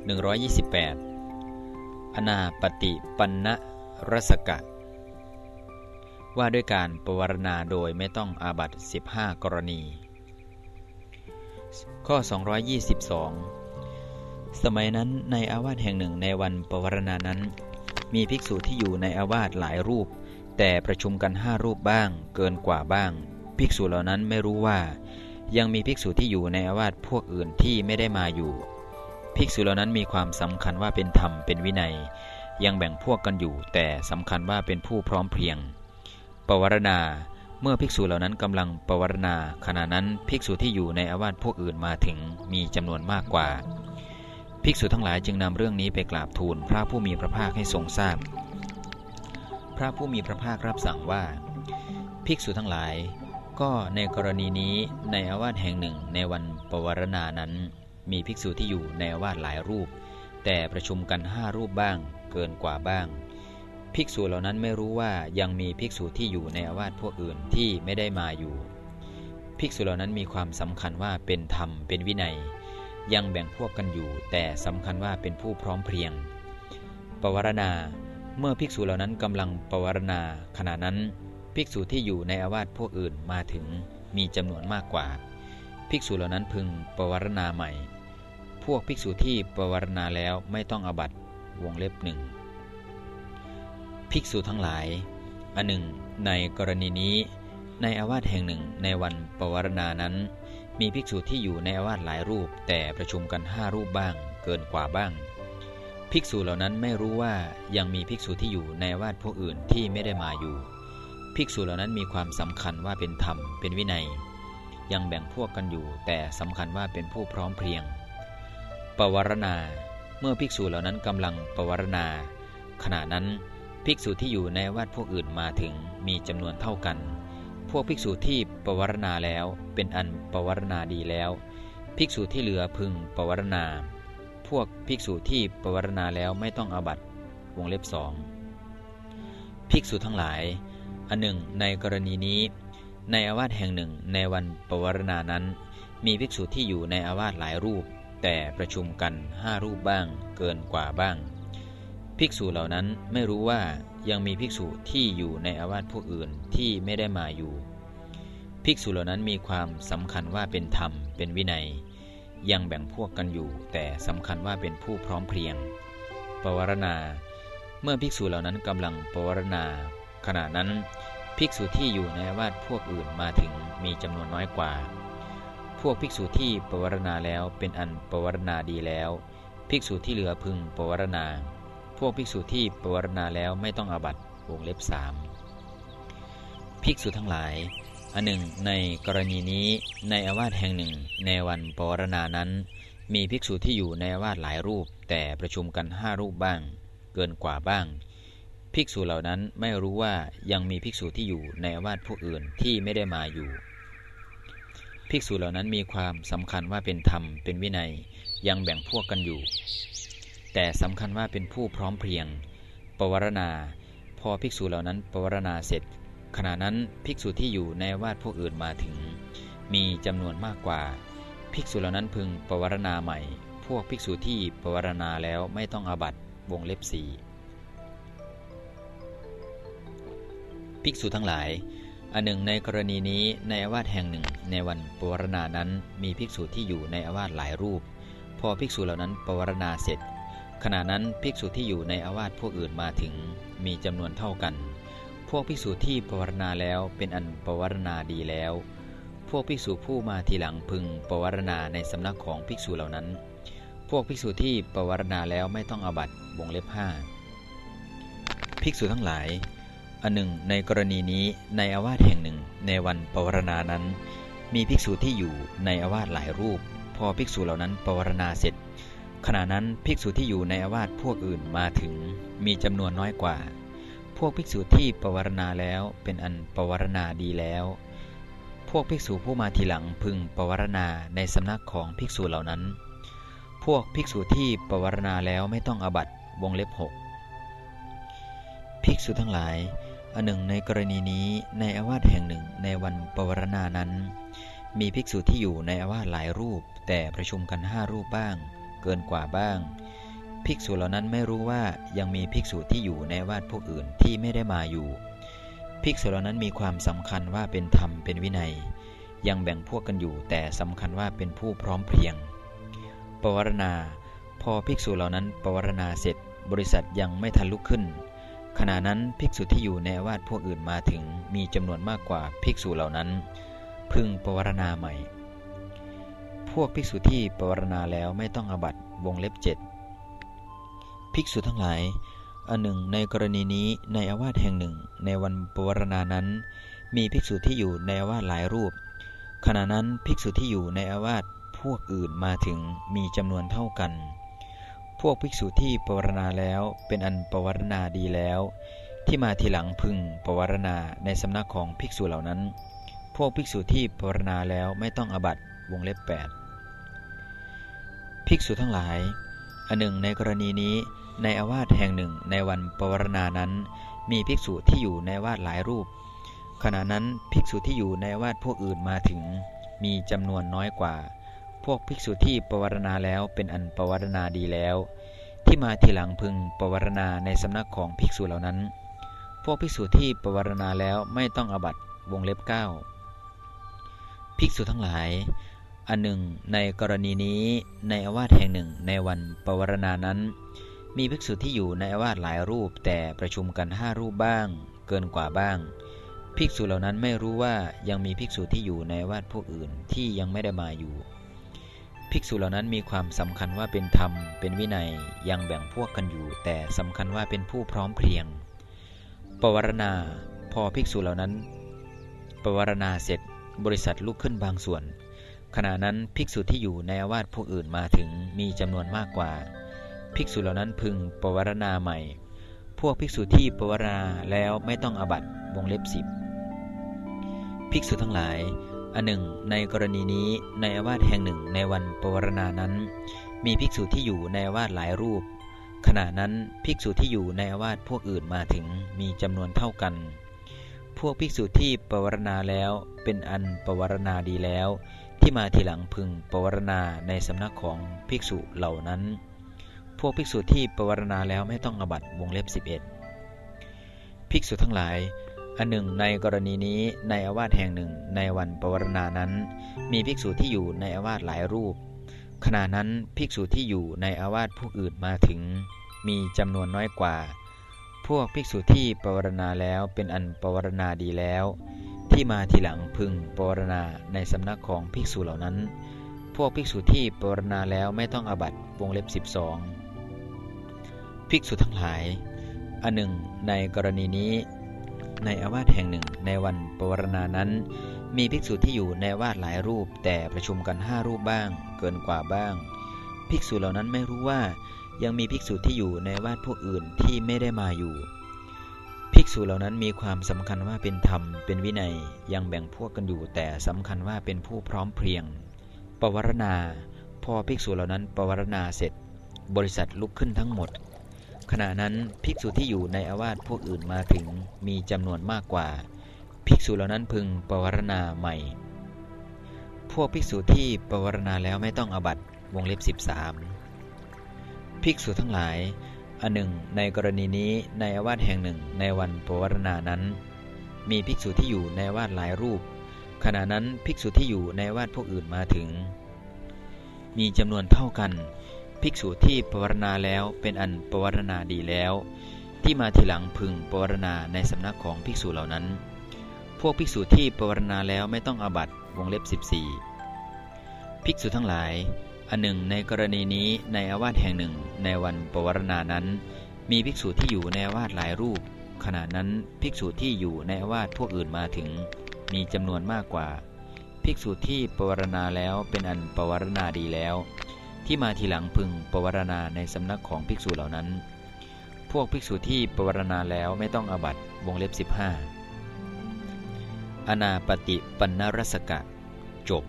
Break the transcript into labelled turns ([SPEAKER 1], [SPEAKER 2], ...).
[SPEAKER 1] 128 อนาปฏิปันนะรสกะ ว่าด้วยการปวารณาโดยไม่ต้องอาบัต15 กรณี ข้อ 222 สมัยนั้นในอาวาสแห่งหนึ่งในวันปวารณานั้น มีภิกษุที่อยู่ในอาวาสหลายรูป แต่ประชุมกันห้ารูปบ้าง เกินกว่าบ้าง ภิกษุเหล่านั้นไม่รู้ว่ายังมีภิกษุที่อยู่ในอาวาสพวกอื่นที่ไม่ได้มาอยู่ ภิกษุเหล่านั้นมีความสำคัญว่าเป็นธรรมเป็นวินัย ยังแบ่งพวกกันอยู่ แต่สำคัญว่าเป็นผู้พร้อมเพรียง ปวารณา เมื่อภิกษุเหล่านั้นกำลังปวารณา ขณะนั้นภิกษุที่อยู่ในอาวาสพวกอื่นมาถึงมีจำนวนมากกว่า ภิกษุทั้งหลายจึงนำเรื่องนี้ไปกราบทูลพระผู้มีพระภาคให้ทรงทราบพระผู้มีพระภาครับสั่งว่า ภิกษุทั้งหลาย ก็ในกรณีนี้ในอาวาสแห่งหนึ่งในวันปวารณานั้น มีภิกษุที่อยู่ในวาดหลายรูป แต่ประชุมกันห้ารูปบ้าง เกินกว่าบ้าง ภิกษุเหล่านั้นไม่รู้ว่ายังมีภิกษุที่อยู่ในอาวาสพวกอื่นที่ไม่ได้มาอยู่ ภิกษุเหล่านั้นมีความสำคัญว่าเป็นธรรมเป็นวินัย ยังแบ่งพวกกันอยู่ แต่สำคัญว่าเป็นผู้พร้อมเพรียง ปวารณา เมื่อภิกษุเหล่านั้นกำลังปวารณาขณะนั้นภิกษุที่อยู่ในอาวาสพวกอื่นมาถึงมีจำนวนมากกว่า ภิกษุเหล่านั้นพึงปวารณาใหม่ พวกภิกษุที่ปวารณาแล้วไม่ต้องอบัตวงเล็บหนึ่งภิกษุทั้งหลายอันหนึ่ง ในกรณีนี้ ในอาวาสแห่งหนึ่งในวันปวารณานั้น มีภิกษุที่อยู่ในอาวาสหลายรูป แต่ประชุมกันห้ารูปบ้าง เกินกว่าบ้าง ภิกษุเหล่านั้นไม่รู้ว่ายังมีภิกษุที่อยู่ในอาวาสพวกอื่นที่ไม่ได้มาอยู่ ภิกษุเหล่านั้นมีความสำคัญว่าเป็นธรรมเป็นวินัย ยังแบ่งพวกกันอยู่ แต่สำคัญว่าเป็นผู้พร้อมเพรียง ปวารณา เมื่อภิกษุเหล่านั้นกำลังปวารณา ขณะนั้นภิกษุที่อยู่ในวัดพวกอื่นมาถึงมีจำนวนเท่ากัน พวกภิกษุที่ปวารณาแล้วเป็นอันปวารณาดีแล้ว ภิกษุที่เหลือพึงปวารณา พวกภิกษุที่ปวารณาแล้วไม่ต้องอาบัตวงเล็บสองภิกษุทั้งหลาย อันหนึ่ง ในกรณีนี้ ในอาวาสแห่งหนึ่งในวันปวารณานั้น มีภิกษุที่อยู่ในอาวาสหลายรูป แต่ประชุมกันห้ารูปบ้างเกินกว่าบ้าง ภิกษุเหล่านั้นไม่รู้ว่ายังมีภิกษุที่อยู่ในอาวาสพวกอื่นที่ไม่ได้มาอยู่ ภิกษุเหล่านั้นมีความสำคัญว่าเป็นธรรมเป็นวินัย ยังแบ่งพวกกันอยู่ แต่สำคัญว่าเป็นผู้พร้อมเพรียง ปวารณา เมื่อภิกษุเหล่านั้นกำลังปวารณา ขณะนั้นภิกษุที่อยู่ในอาวาสพวกอื่นมาถึงมีจำนวนน้อยกว่า พวกภิกษุที่ปวารณาแล้วเป็นอันปวารณาดีแล้ว ภิกษุที่เหลือพึงปวารณา พวกภิกษุที่ปวารณาแล้วไม่ต้องอาบัตวงเล็บสามภิกษุทั้งหลาย อันหนึ่ง ในกรณีนี้ในอาวาสแห่งหนึ่ง ในวันปวารณานั้น มีภิกษุที่อยู่ในอาวาสหลายรูป แต่ประชุมกันห้ารูปบ้าง เกินกว่าบ้าง ภิกษุเหล่านั้นไม่รู้ว่ายังมีภิกษุที่อยู่ในอาวาสผู้อื่นที่ไม่ได้มาอยู่ ภิกษุเหล่านั้นมีความสำคัญว่าเป็นธรรมเป็นวินัยยังแบ่งพวกกันอยู่ แต่สำคัญว่าเป็นผู้พร้อมเพรียง ปวารณา พอภิกษุเหล่านั้นปวารณาเสร็จ ขณะนั้นภิกษุที่อยู่ในวาดพวกอื่นมาถึง มีจำนวนมากกว่า ภิกษุเหล่านั้นพึงปวารณาใหม่ พวกภิกษุที่ปวารณาแล้วไม่ต้องอาบัตวงเล็บสีภิกษุทั้งหลาย อันหนึ่งในกรณีนี้ในอาวาสแห่งหนึ่ง ในวันปวารณานั้นมีภิกษุที่อยู่ในอาวาสหลายรูป พอภิกษุเหล่านั้นปวารณาเสร็จ ขณะนั้นภิกษุที่อยู่ในอาวาสพวกอื่นมาถึงมีจำนวนเท่ากัน พวกภิกษุที่ปวารณาแล้วเป็นอันปวารณาดีแล้ว พวกภิกษุผู้มาทีหลังพึงปวารณาในสำนักของภิกษุเหล่านั้น พวกภิกษุที่ปวารณาแล้วไม่ต้องอบัตวงเล็บห้าภิกษุทั้งหลาย อันหนึ่ง ในกรณีนี้ในอาวาสแห่งหนึ่ง ในวันปวารณานั้น มีภิกษุที่อยู่ในอาวาสหลายรูป พอภิกษุเหล่านั้นปวารณาเสร็จ ขณะนั้นภิกษุที่อยู่ในอาวาสพวกอื่นมาถึง มีจำนวนน้อยกว่า พวกภิกษุที่ปวารณาแล้วเป็นอันปวารณาดีแล้ว พวกภิกษุผู้มาทีหลังพึงปวารณาในสำนักของภิกษุเหล่านั้น พวกภิกษุที่ปวารณาแล้วไม่ต้องอบัตวงเล็บหกภิกษุทั้งหลาย อันหนึ่งในกรณีนี้ในอาวาสแห่งหนึ่งในวันปวารณานั้น มีภิกษุที่อยู่ในอาวาสหลายรูป แต่ประชุมกันห้ารูปบ้าง เกินกว่าบ้าง ภิกษุเหล่านั้นไม่รู้ว่ายังมีภิกษุที่อยู่ในวาดพวกอื่นที่ไม่ได้มาอยู่ ภิกษุเหล่านั้นมีความสำคัญว่าเป็นธรรมเป็นวินัย ยังแบ่งพวกกันอยู่ แต่สำคัญว่าเป็นผู้พร้อมเพรียง ปวารณา พอภิกษุเหล่านั้นปวารณาเสร็จ บริษัทยังไม่ทันลุกขึ้น ขณะนั้นภิกษุที่อยู่ในวาดพวกอื่นมาถึงมีจำนวนมากกว่าภิกษุเหล่านั้น พึงปวารณาใหม่ พวกภิกษุที่ปวารณาแล้วไม่ต้องอบัตวงเล็บเจ็ดภิกษุทั้งหลาย อันหนึ่งในกรณีนี้ในอาวาสแห่งหนึ่ง ในวันปวารณานั้น มีภิกษุที่อยู่ในอาวาสหลายรูป ขณะนั้นภิกษุที่อยู่ในอาวาสพวกอื่นมาถึงมีจำนวนเท่ากัน พวกภิกษุที่ปวารณาแล้วเป็นอันปวารณาดีแล้ว ที่มาทีหลังพึงปวารณาในสำนักของภิกษุเหล่านั้น พวกภิกษุที่ปวารณาแล้วไม่ต้องอบัตวงเล็บ 8 ภิกษุทั้งหลายอันหนึ่งในกรณีนี้ในอาวาสแห่งหนึ่งในวันปวารณานั้น มีภิกษุที่อยู่ในวาดหลายรูป ขณะนั้นภิกษุที่อยู่ในวาดพวกอื่นมาถึง มีจำนวนน้อยกว่า พวกภิกษุที่ปวารณาแล้วเป็นอันปวารณาดีแล้ว ที่มาทีหลังพึงปวารณาในสำนักของภิกษุเหล่านั้น พวกภิกษุที่ปวารณาแล้วไม่ต้องอบัตวงเล็บเก้าภิกษุทั้งหลาย อันหนึ่ง ในกรณีนี้ในอาวาสแห่งหนึ่งในวันปวารณานั้น มีภิกษุที่อยู่ในอาวาสหลายรูป แต่ประชุมกันห้ารูปบ้าง เกินกว่าบ้างภิกษุเหล่านั้นไม่รู้ว่ายังมีภิกษุที่อยู่ในวาดพวกอื่นที่ยังไม่ได้มาอยู่ ภิกษุเหล่านั้นมีความสำคัญว่าเป็นธรรม เป็นวินัยยังแบ่งพวกกันอยู่ แต่สำคัญว่าเป็นผู้พร้อมเพรียง ปวารณา พอภิกษุเหล่านั้น ปวารณาเสร็จบริษัทลุกขึ้นบางส่วน ขณะนั้นภิกษุที่อยู่ในอาวาสพวกอื่นมาถึงมีจำนวนมากกว่า ภิกษุเหล่านั้นพึงปวารณาใหม่ พวกภิกษุที่ปวารณาแล้วไม่ต้องอบัตวงเล็บสิบภิกษุทั้งหลาย อันหนึ่ง ในกรณีนี้ในอาวาสแห่งหนึ่งในวันปวารณานั้น มีภิกษุที่อยู่ในอาวาสหลายรูป ขณะนั้นภิกษุที่อยู่ในอาวาสพวกอื่นมาถึงมีจำนวนเท่ากัน พวกภิกษุที่ปวารณาแล้วเป็นอันปวารณาดีแล้ว ที่มาทีหลังพึงปวารณาในสำนักของภิกษุเหล่านั้น พวกภิกษุที่ปวารณาแล้วไม่ต้องอบัตวงเล็บ 11 ภิกษุทั้งหลาย อันหนึ่งในกรณีนี้ในอาวาสแห่งหนึ่งในวันปวารณานั้น มีภิกษุที่อยู่ในอาวาสหลายรูป ขณะนั้นภิกษุที่อยู่ในอาวาสผู้อื่นมาถึง มีจำนวนน้อยกว่า พวกภิกษุที่ปวารณาแล้วเป็นอันปวารณาดีแล้ว ที่มาทีหลังพึงปวารณาในสำนักของภิกษุเหล่านั้น พวกภิกษุที่ปวารณาแล้วไม่ต้องอบัตวงเล็บ 12 ภิกษุทั้งหลาย อันหนึ่งในกรณีนี้ ในอาวาสแห่งหนึ่ง ในวันปวารณานั้น มีภิกษุที่อยู่ในอาวาดหลายรูป แต่ประชุมกันห้ารูปบ้าง เกินกว่าบ้าง ภิกษุเหล่านั้นไม่รู้ว่ายังมีภิกษุที่อยู่ในวาดพวกอื่นที่ไม่ได้มาอยู่ ภิกษุเหล่านั้นมีความสำคัญว่าเป็นธรรม เป็นวินัย ยังแบ่งพวกกันอยู่ แต่สำคัญว่าเป็นผู้พร้อมเพรียง ปวารณา พอภิกษุเหล่านั้นปวารณาเสร็จ บริษัทลุกขึ้นทั้งหมด ขณะนั้นภิกษุที่อยู่ในอาวาสพวกอื่นมาถึงมีจำนวนมากกว่า ภิกษุเหล่านั้นพึงปวารณาใหม่ พวกภิกษุที่ปวารณาแล้วไม่ต้องอบัตวงเล็บ 13 ภิกษุทั้งหลายอันหนึ่ง ในกรณีนี้ในอาวาสแห่งหนึ่งในวันปวารณานั้น มีภิกษุที่อยู่ในอาวาสหลายรูป ขณะนั้นภิกษุที่อยู่ในอาวาสพวกอื่นมาถึง มีจำนวนเท่ากัน ภิกษุที่ปวารณาแล้วเป็นอันปวารณาดีแล้ว ที่มาทีหลังพึงปวารณาในสำนักของภิกษุเหล่านั้น พวกภิกษุที่ปวารณาแล้วไม่ต้องอาบัตวงเล็บ 14 ภิกษุทั้งหลาย อันหนึ่งในกรณีนี้ในอาวาสแห่งหนึ่งในวันปวารณานั้น มีภิกษุที่อยู่ในอาวาสหลายรูป ขณะนั้นภิกษุที่อยู่ในอาวาสพวกอื่นมาถึง มีจำนวนมากกว่า ภิกษุที่ปวารณาแล้วเป็นอันปวารณาดีแล้ว ที่มาทีหลังพึงปวารณาในสำนักของภิกษุเหล่านั้น พวกภิกษุที่ปวารณาแล้วไม่ต้องอบัตวงเล็บ 15 อนาปฏิปันนรสกะ จบ